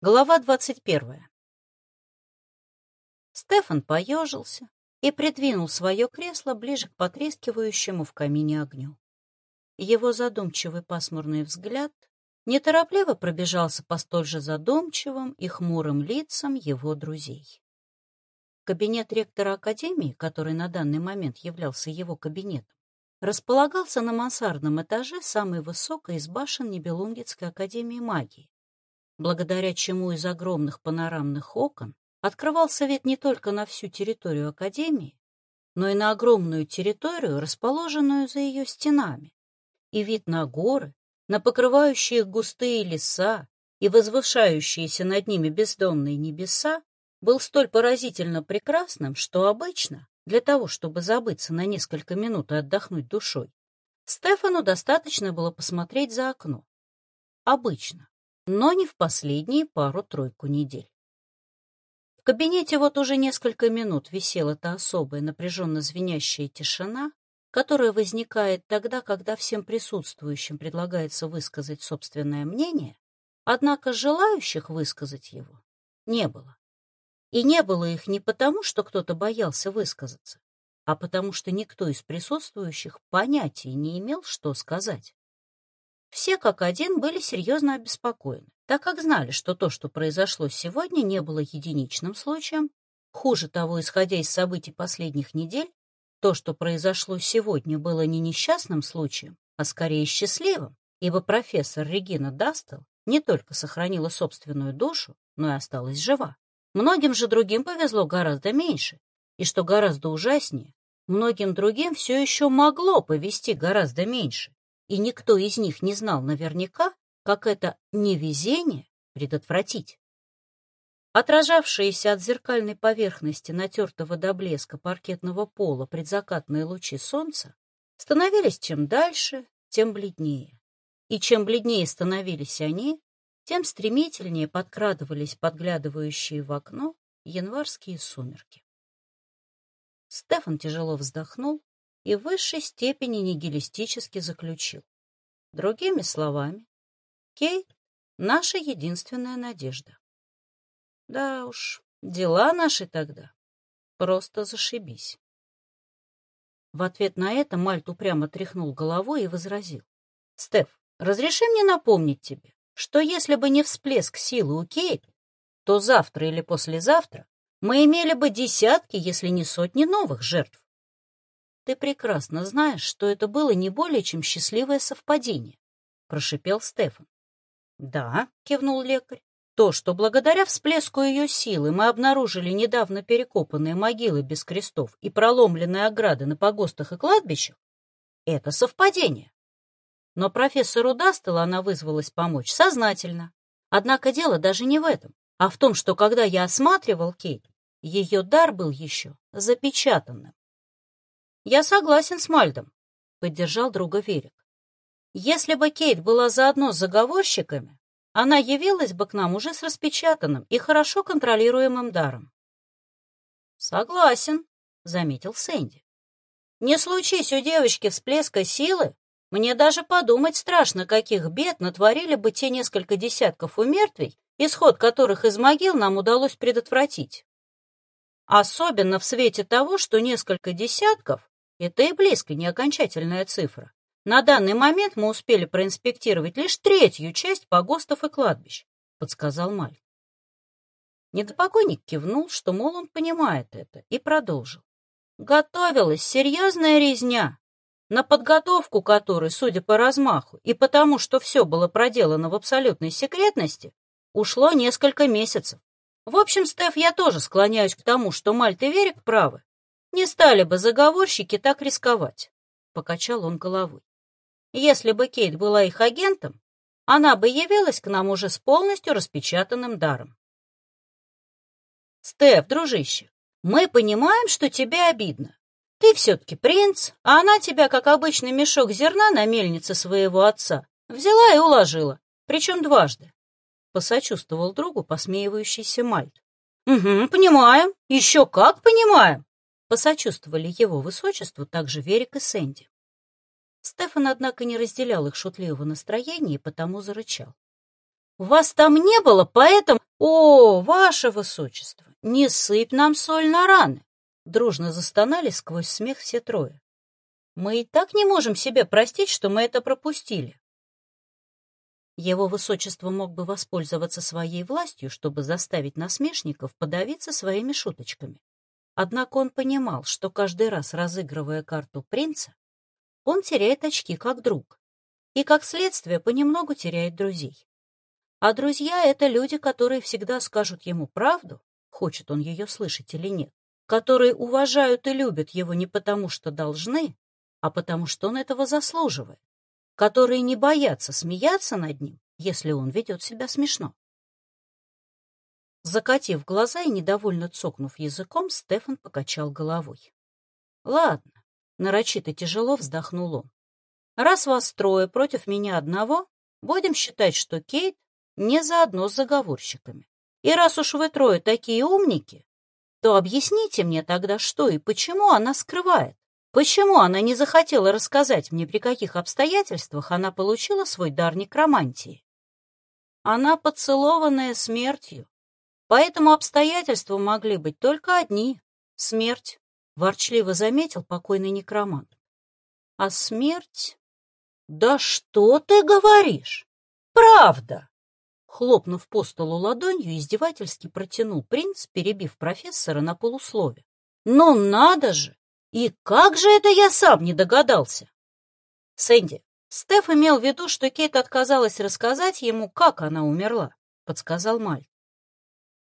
Глава двадцать первая. Стефан поежился и придвинул свое кресло ближе к потрескивающему в камине огню. Его задумчивый пасмурный взгляд неторопливо пробежался по столь же задумчивым и хмурым лицам его друзей. Кабинет ректора Академии, который на данный момент являлся его кабинетом, располагался на мансардном этаже самой высокой из башен Нибелунгетской Академии магии, благодаря чему из огромных панорамных окон открывался вид не только на всю территорию Академии, но и на огромную территорию, расположенную за ее стенами, и вид на горы, на покрывающие густые леса и возвышающиеся над ними бездонные небеса, был столь поразительно прекрасным, что обычно, для того, чтобы забыться на несколько минут и отдохнуть душой, Стефану достаточно было посмотреть за окно. Обычно но не в последние пару-тройку недель. В кабинете вот уже несколько минут висела та особая напряженно звенящая тишина, которая возникает тогда, когда всем присутствующим предлагается высказать собственное мнение, однако желающих высказать его не было. И не было их не потому, что кто-то боялся высказаться, а потому что никто из присутствующих понятия не имел, что сказать. Все как один были серьезно обеспокоены, так как знали, что то, что произошло сегодня, не было единичным случаем. Хуже того, исходя из событий последних недель, то, что произошло сегодня, было не несчастным случаем, а скорее счастливым, ибо профессор Регина Дастел не только сохранила собственную душу, но и осталась жива. Многим же другим повезло гораздо меньше, и, что гораздо ужаснее, многим другим все еще могло повезти гораздо меньше и никто из них не знал наверняка, как это невезение предотвратить. Отражавшиеся от зеркальной поверхности натертого до блеска паркетного пола предзакатные лучи солнца становились чем дальше, тем бледнее. И чем бледнее становились они, тем стремительнее подкрадывались подглядывающие в окно январские сумерки. Стефан тяжело вздохнул и в высшей степени нигилистически заключил. Другими словами, Кейт — наша единственная надежда. Да уж, дела наши тогда просто зашибись. В ответ на это Мальт упрямо тряхнул головой и возразил. — Стеф, разреши мне напомнить тебе, что если бы не всплеск силы у Кейт, то завтра или послезавтра мы имели бы десятки, если не сотни новых жертв. Ты прекрасно знаешь, что это было не более чем счастливое совпадение, — прошипел Стефан. — Да, — кивнул лекарь. То, что благодаря всплеску ее силы мы обнаружили недавно перекопанные могилы без крестов и проломленные ограды на погостах и кладбищах, это совпадение. Но профессору Дастелла она вызвалась помочь сознательно. Однако дело даже не в этом, а в том, что когда я осматривал Кейт, ее дар был еще запечатанным. «Я согласен с Мальдом», — поддержал друга Верик. «Если бы Кейт была заодно с заговорщиками, она явилась бы к нам уже с распечатанным и хорошо контролируемым даром». «Согласен», — заметил Сэнди. «Не случись у девочки всплеска силы, мне даже подумать страшно, каких бед натворили бы те несколько десятков умертвий, исход которых из могил нам удалось предотвратить. Особенно в свете того, что несколько десятков это и близко не окончательная цифра. На данный момент мы успели проинспектировать лишь третью часть погостов и кладбищ, подсказал Маль. Недопокойник кивнул, что, мол, он понимает это, и продолжил. Готовилась серьезная резня, на подготовку которой, судя по размаху, и потому, что все было проделано в абсолютной секретности, ушло несколько месяцев. В общем, Стеф, я тоже склоняюсь к тому, что Мальт и Верик правы. Не стали бы заговорщики так рисковать, — покачал он головой. Если бы Кейт была их агентом, она бы явилась к нам уже с полностью распечатанным даром. Стеф, дружище, мы понимаем, что тебе обидно. Ты все-таки принц, а она тебя, как обычный мешок зерна на мельнице своего отца, взяла и уложила, причем дважды. Посочувствовал другу посмеивающийся Мальт. Угу, понимаем, еще как понимаем. Посочувствовали его высочеству также Верик и Сэнди. Стефан, однако, не разделял их шутливого настроения и потому зарычал. Вас там не было, поэтому... О, ваше высочество, не сыпь нам соль на раны! Дружно застонали сквозь смех все трое. Мы и так не можем себе простить, что мы это пропустили. Его высочество мог бы воспользоваться своей властью, чтобы заставить насмешников подавиться своими шуточками. Однако он понимал, что каждый раз, разыгрывая карту принца, он теряет очки как друг и, как следствие, понемногу теряет друзей. А друзья — это люди, которые всегда скажут ему правду, хочет он ее слышать или нет, которые уважают и любят его не потому, что должны, а потому, что он этого заслуживает, которые не боятся смеяться над ним, если он ведет себя смешно. Закатив глаза и недовольно цокнув языком, Стефан покачал головой. «Ладно», — нарочито тяжело вздохнул он. «Раз вас трое против меня одного, будем считать, что Кейт не заодно с заговорщиками. И раз уж вы трое такие умники, то объясните мне тогда, что и почему она скрывает. Почему она не захотела рассказать мне, при каких обстоятельствах она получила свой дар некромантии? Она поцелованная смертью, Поэтому обстоятельства могли быть только одни — смерть, — ворчливо заметил покойный некромант. А смерть... Да что ты говоришь? Правда! Хлопнув по столу ладонью, издевательски протянул принц, перебив профессора на полуслове. Ну надо же! И как же это я сам не догадался? Сэнди, Стеф имел в виду, что Кейт отказалась рассказать ему, как она умерла, подсказал Мальт.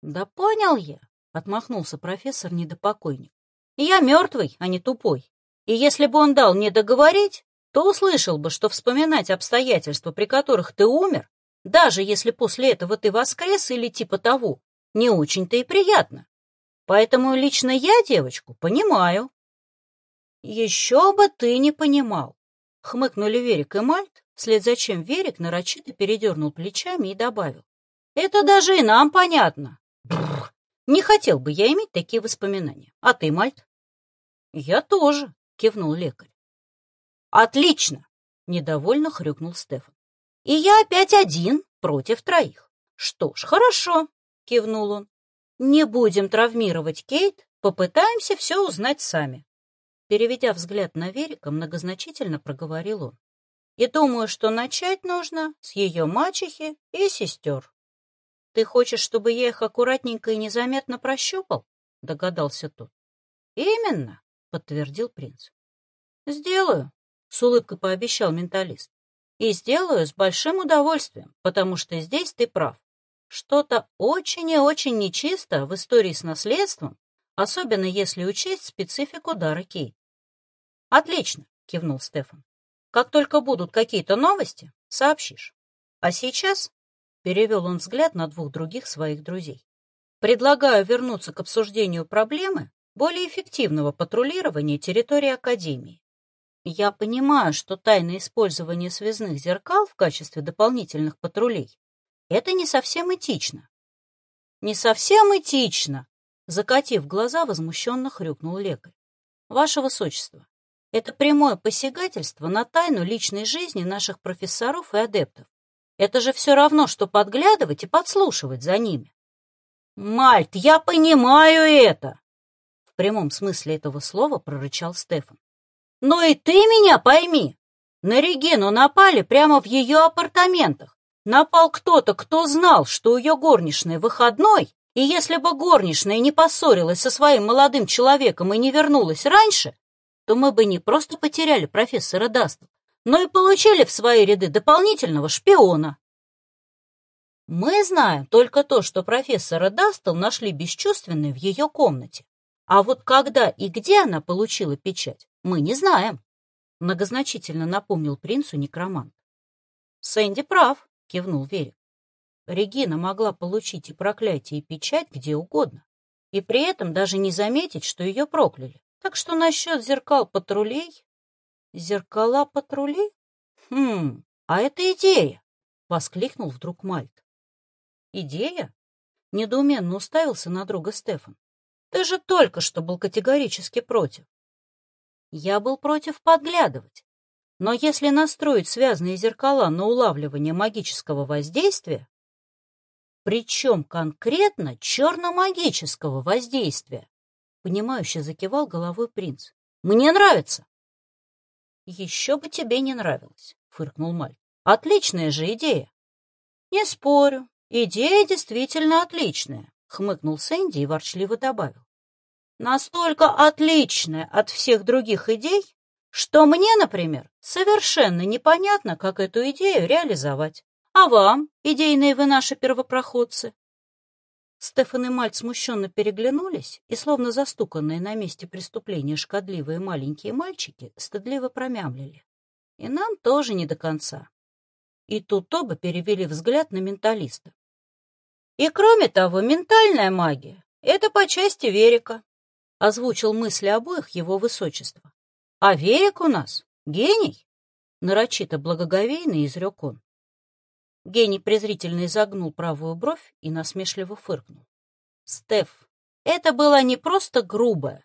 «Да понял я», — отмахнулся профессор недопокойник. «Я мертвый, а не тупой. И если бы он дал мне договорить, то услышал бы, что вспоминать обстоятельства, при которых ты умер, даже если после этого ты воскрес или типа того, не очень-то и приятно. Поэтому лично я девочку понимаю». «Еще бы ты не понимал», — хмыкнули Верик и Мальт, вслед за чем Верик нарочито передернул плечами и добавил. «Это даже и нам понятно. Не хотел бы я иметь такие воспоминания. А ты, Мальт? Я тоже, кивнул лекарь. Отлично, недовольно хрюкнул Стефан. И я опять один против троих. Что ж, хорошо, кивнул он. Не будем травмировать Кейт, попытаемся все узнать сами. Переведя взгляд на Верика, многозначительно проговорил он. И думаю, что начать нужно с ее мачехи и сестер. «Ты хочешь, чтобы я их аккуратненько и незаметно прощупал?» — догадался тот. «Именно», — подтвердил принц. «Сделаю», — с улыбкой пообещал менталист. «И сделаю с большим удовольствием, потому что здесь ты прав. Что-то очень и очень нечисто в истории с наследством, особенно если учесть специфику дара Кейт». «Отлично», — кивнул Стефан. «Как только будут какие-то новости, сообщишь. А сейчас Перевел он взгляд на двух других своих друзей. Предлагаю вернуться к обсуждению проблемы более эффективного патрулирования территории Академии. Я понимаю, что тайное использование связных зеркал в качестве дополнительных патрулей — это не совсем этично. Не совсем этично, закатив глаза, возмущенно хрюкнул лекарь. Ваше Высочество, это прямое посягательство на тайну личной жизни наших профессоров и адептов. Это же все равно, что подглядывать и подслушивать за ними. «Мальт, я понимаю это!» В прямом смысле этого слова прорычал Стефан. «Но и ты меня пойми! На Регину напали прямо в ее апартаментах. Напал кто-то, кто знал, что у ее горничной выходной, и если бы горничная не поссорилась со своим молодым человеком и не вернулась раньше, то мы бы не просто потеряли профессора Дастл, но и получили в свои ряды дополнительного шпиона. Мы знаем только то, что профессора Дастл нашли бесчувственной в ее комнате. А вот когда и где она получила печать, мы не знаем, — многозначительно напомнил принцу некромант. Сэнди прав, — кивнул Верик. Регина могла получить и проклятие, и печать где угодно, и при этом даже не заметить, что ее прокляли. Так что насчет зеркал патрулей Зеркала патрулей? Хм, а это идея! Воскликнул вдруг Мальт. Идея? Недоуменно уставился на друга Стефан. Ты же только что был категорически против. Я был против подглядывать. Но если настроить связанные зеркала на улавливание магического воздействия, Причем конкретно черномагического воздействия. Понимающе закивал головой принц. Мне нравится. Еще бы тебе не нравилось, фыркнул Маль. Отличная же идея. Не спорю, идея действительно отличная, хмыкнул Сэнди и ворчливо добавил. Настолько отличная от всех других идей, что мне, например, совершенно непонятно, как эту идею реализовать. А вам, идейные вы наши первопроходцы? Стефан и Мальт смущенно переглянулись, и, словно застуканные на месте преступления шкодливые маленькие мальчики, стыдливо промямлили. И нам тоже не до конца. И тут оба перевели взгляд на менталиста. И кроме того, ментальная магия — это по части Верика, — озвучил мысли обоих его высочества. А Верик у нас гений, — нарочито благоговейно изрек он. Гений презрительно изогнул правую бровь и насмешливо фыркнул. «Стеф, это была не просто грубая,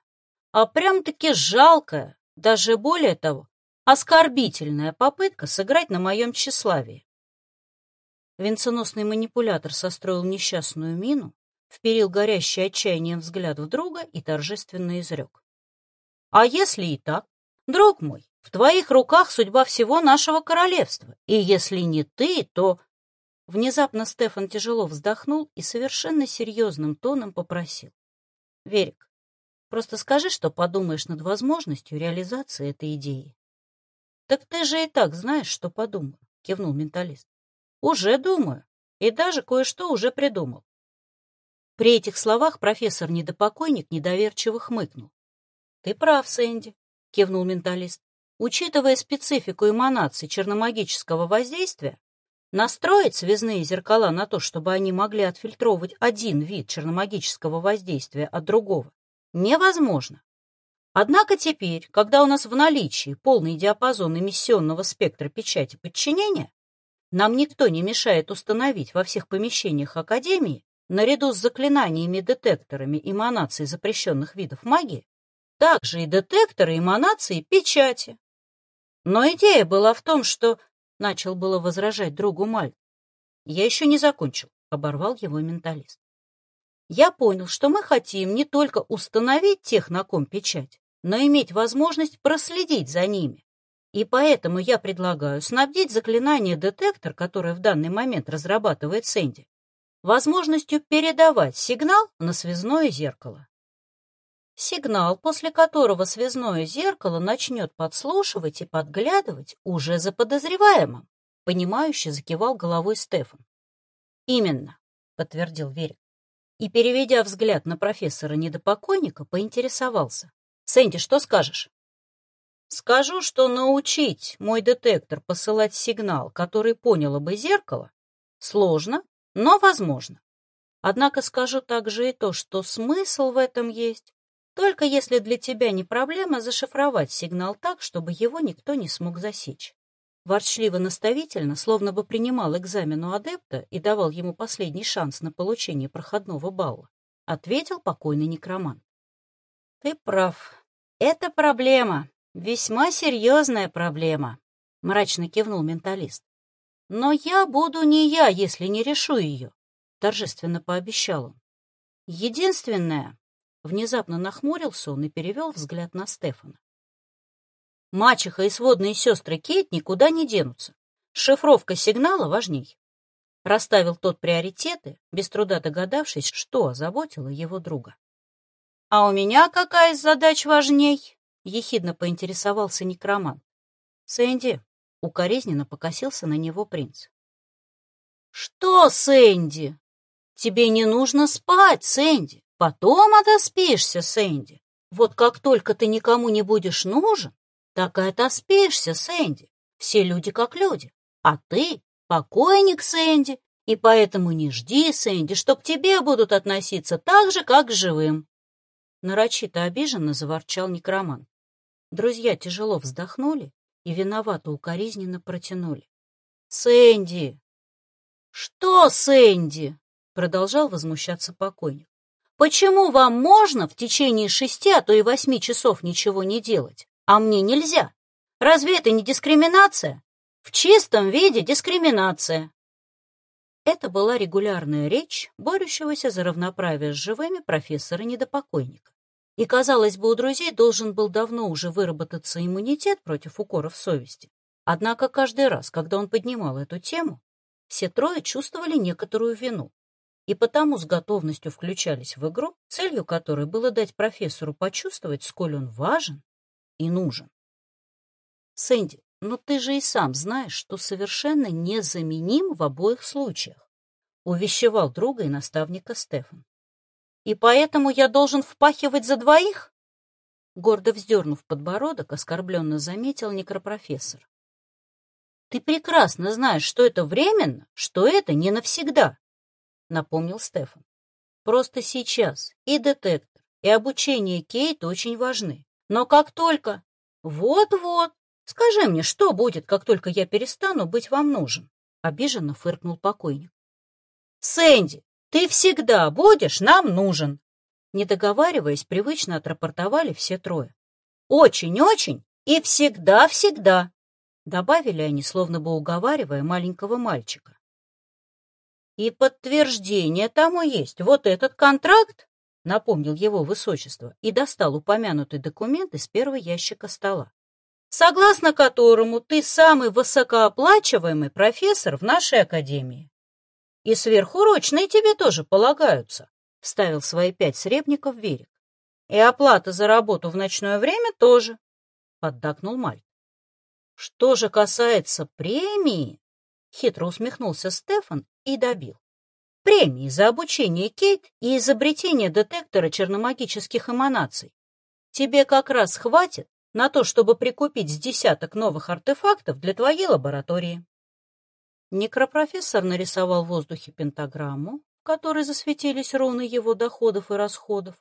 а прям-таки жалкая, даже более того, оскорбительная попытка сыграть на моем тщеславии». Венценосный манипулятор состроил несчастную мину, вперил горящий отчаянием взгляд в друга и торжественно изрек. «А если и так, друг мой, в твоих руках судьба всего нашего королевства, и если не ты, то Внезапно Стефан тяжело вздохнул и совершенно серьезным тоном попросил. — Верик, просто скажи, что подумаешь над возможностью реализации этой идеи. — Так ты же и так знаешь, что подумаю, — кивнул менталист. — Уже думаю, и даже кое-что уже придумал. При этих словах профессор Недопокойник недоверчиво хмыкнул. — Ты прав, Сэнди, — кивнул менталист. Учитывая специфику эманации черномагического воздействия, Настроить связные зеркала на то, чтобы они могли отфильтровывать один вид черномагического воздействия от другого, невозможно. Однако теперь, когда у нас в наличии полный диапазон эмиссионного спектра печати подчинения, нам никто не мешает установить во всех помещениях Академии, наряду с заклинаниями-детекторами эманаций запрещенных видов магии, также и детекторы эманации печати. Но идея была в том, что Начал было возражать другу Маль. Я еще не закончил, оборвал его менталист. Я понял, что мы хотим не только установить тех, на ком печать, но иметь возможность проследить за ними. И поэтому я предлагаю снабдить заклинание детектор, которое в данный момент разрабатывает Сэнди, возможностью передавать сигнал на связное зеркало сигнал, после которого связное зеркало начнет подслушивать и подглядывать уже за подозреваемым, понимающе закивал головой Стефан. Именно, подтвердил Верик. И, переведя взгляд на профессора недопокойника, поинтересовался. Сэнди, что скажешь? Скажу, что научить мой детектор посылать сигнал, который поняло бы зеркало, сложно, но возможно. Однако скажу также и то, что смысл в этом есть, только если для тебя не проблема зашифровать сигнал так, чтобы его никто не смог засечь. Ворчливо-наставительно, словно бы принимал экзамен у адепта и давал ему последний шанс на получение проходного балла, ответил покойный некромант. Ты прав. Это проблема. Весьма серьезная проблема, мрачно кивнул менталист. Но я буду не я, если не решу ее, торжественно пообещал он. Единственное, Внезапно нахмурился он и перевел взгляд на Стефана. Мачеха и сводные сестры Кейт никуда не денутся. Шифровка сигнала важней. Расставил тот приоритеты, без труда догадавшись, что озаботило его друга. — А у меня какая из задач важней? — ехидно поинтересовался некромант. Сэнди укоризненно покосился на него принц. — Что, Сэнди? Тебе не нужно спать, Сэнди. Потом отоспишься, Сэнди. Вот как только ты никому не будешь нужен, так и отоспишься, Сэнди. Все люди как люди. А ты покойник, Сэнди, и поэтому не жди, Сэнди, что к тебе будут относиться так же, как к живым. Нарочито обиженно заворчал некроман. Друзья тяжело вздохнули и виновато укоризненно протянули. «Сэнди!» «Что, Сэнди?» — продолжал возмущаться покойник. Почему вам можно в течение шести, а то и восьми часов ничего не делать, а мне нельзя? Разве это не дискриминация? В чистом виде дискриминация. Это была регулярная речь борющегося за равноправие с живыми профессора недопокойника. И, казалось бы, у друзей должен был давно уже выработаться иммунитет против укоров совести. Однако каждый раз, когда он поднимал эту тему, все трое чувствовали некоторую вину и потому с готовностью включались в игру, целью которой было дать профессору почувствовать, сколь он важен и нужен. Сэнди, но ты же и сам знаешь, что совершенно незаменим в обоих случаях, увещевал друга и наставника Стефан. И поэтому я должен впахивать за двоих? Гордо вздернув подбородок, оскорбленно заметил некропрофессор. Ты прекрасно знаешь, что это временно, что это не навсегда, напомнил Стефан. Просто сейчас и детектор, и обучение Кейт очень важны. Но как только... Вот-вот, скажи мне, что будет, как только я перестану быть вам нужен? Обиженно фыркнул покойник. Сэнди, ты всегда будешь нам нужен. Не договариваясь, привычно отрапортовали все трое. Очень-очень и всегда-всегда, добавили они, словно бы уговаривая маленького мальчика. И подтверждение тому есть. Вот этот контракт, напомнил его высочество и достал упомянутый документ из первого ящика стола, согласно которому ты самый высокооплачиваемый профессор в нашей академии. И сверхурочные тебе тоже полагаются, ставил свои пять сребников Верик. И оплата за работу в ночное время тоже, поддакнул Маль. Что же касается премии, хитро усмехнулся Стефан и добил. Премии за обучение Кейт и изобретение детектора черномагических эманаций. Тебе как раз хватит на то, чтобы прикупить с десяток новых артефактов для твоей лаборатории. Некропрофессор нарисовал в воздухе пентаграмму, в которой засветились руны его доходов и расходов.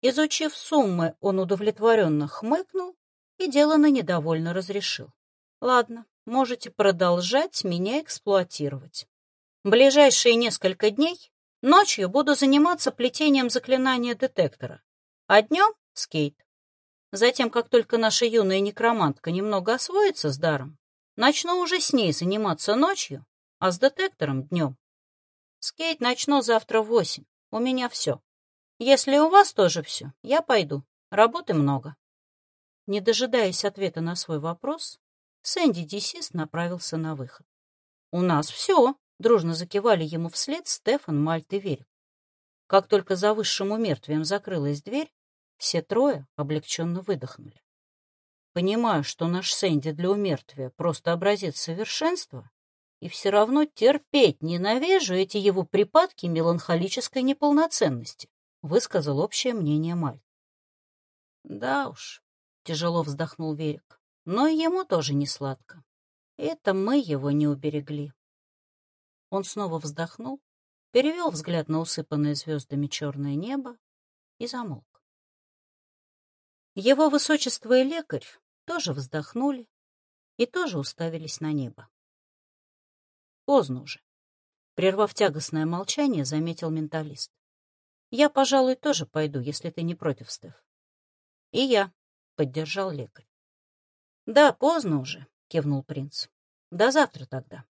Изучив суммы, он удовлетворенно хмыкнул и делано недовольно разрешил. Ладно, можете продолжать меня эксплуатировать. Ближайшие несколько дней ночью буду заниматься плетением заклинания детектора, а днем — скейт. Затем, как только наша юная некромантка немного освоится с даром, начну уже с ней заниматься ночью, а с детектором — днем. Скейт начну завтра в восемь. У меня все. Если у вас тоже все, я пойду. Работы много. Не дожидаясь ответа на свой вопрос, Сэнди Десист направился на выход. «У нас все», Дружно закивали ему вслед Стефан, Мальт и Верик. Как только за высшим умертвием закрылась дверь, все трое облегченно выдохнули. Понимаю, что наш Сэнди для умертвия просто образец совершенства, и все равно терпеть ненавижу эти его припадки меланхолической неполноценности, высказал общее мнение Мальт. Да уж, тяжело вздохнул Верик, но и ему тоже не сладко. Это мы его не уберегли. Он снова вздохнул, перевел взгляд на усыпанное звездами черное небо и замолк. Его высочество и лекарь тоже вздохнули и тоже уставились на небо. Поздно уже. Прервав тягостное молчание, заметил менталист. «Я, пожалуй, тоже пойду, если ты не против, Стеф». «И я», — поддержал лекарь. «Да, поздно уже», — кивнул принц. «До завтра тогда».